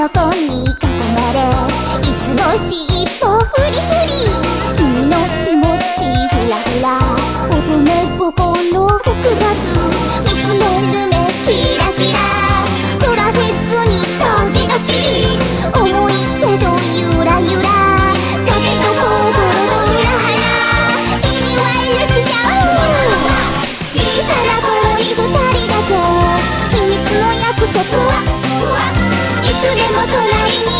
のに囲まれいつも尻尾フリフリ君の気持ちフラフラ乙女心複雑見つめる目キラキラそらせずに時々もいけどゆらゆらだけ心の裏腹君はルしちゃう小さな頃に二人だけ秘密の約束は隣に